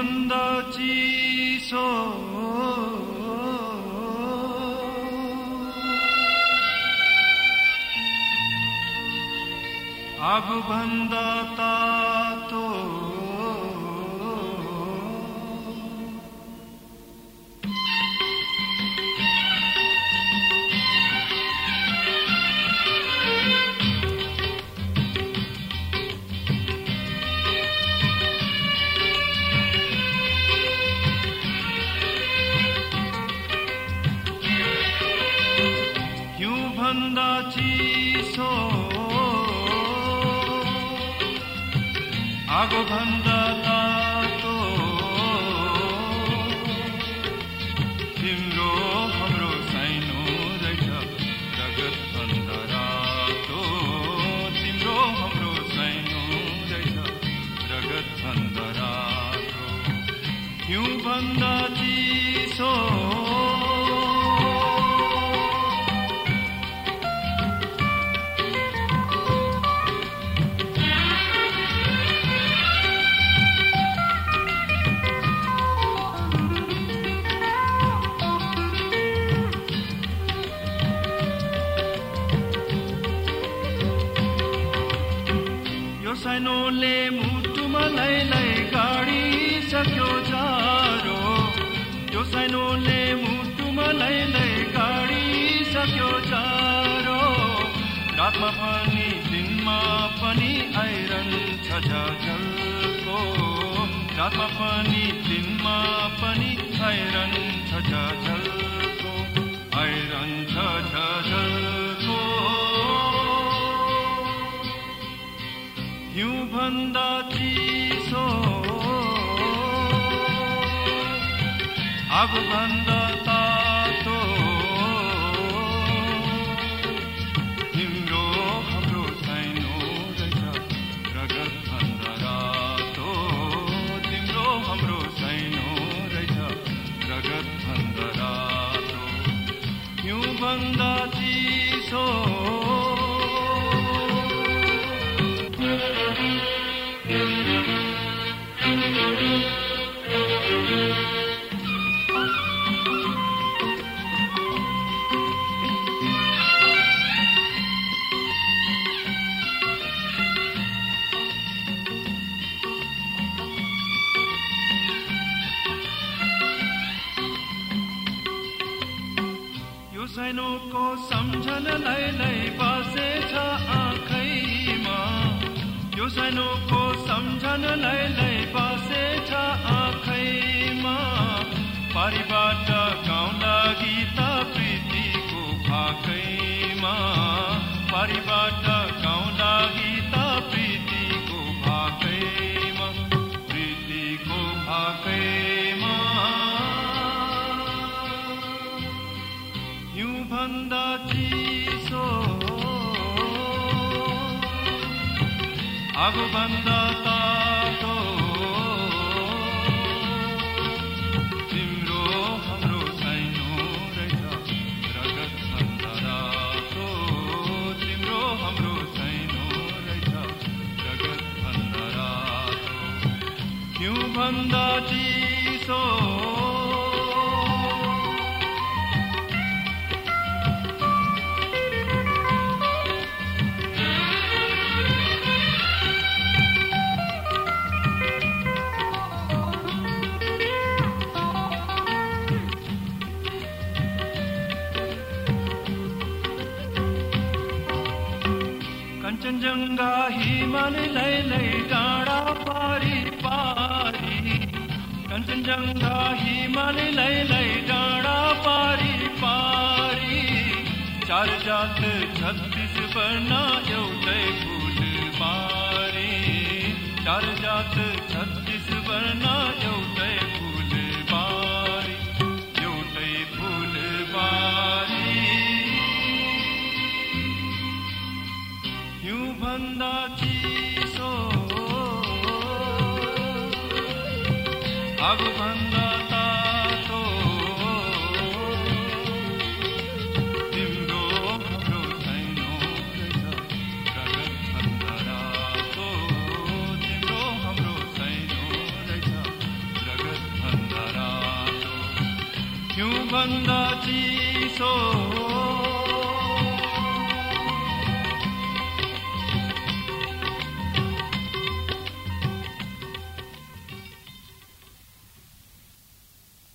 भन्दा चिसो आगो भन्दा चिसो। आगो भन्दा तातो। तिम्रो हाम्रो साइनो रहेछ जगत भन्दा रातो। तिम्रो हाम्रो साइनो रहेछ जगत भन्दा रातो। हिउँ भन्दा चिसो। सानोले मुटुमा लै लै गाडी सक्यो जारो यो सानोले मुटुमा लै लै गाडी सक्यो जारो रातमा पनि दिनमा पनि आइरहन्छ झलको रातमा पनि दिनमा पनि आइरहन्छ झलको आइरहन्छ हिउँ भन्दा चिसो आगो भन्दा तातो यो सानोको सम्झनालाई लै बसेछ आँखैमा। यो सानोको सम्झनालाई लै बसेछ आँखैमा। पारिबाट प्रीतिको भाकैमा। पारिबाट भन्दा चिसो आगो भन्दा तातो तिम्रो हाम्रो साइनो रहेछ रगत तिम्रो हाम्रो भन्दा जंगा ही मन लय लय डाड़ा पारी पारी। कंचनजंगा ही मन लय लय डाड़ा पारी पारी। चार जात छत्तीस बना एउटै फूल पारी। चार जात छत्तीस बना एउटै अब भन्दा तातो। तिम्रो हाम्रो छैनौ रगत तिम्रो हाम्रो भन्दा चिसो?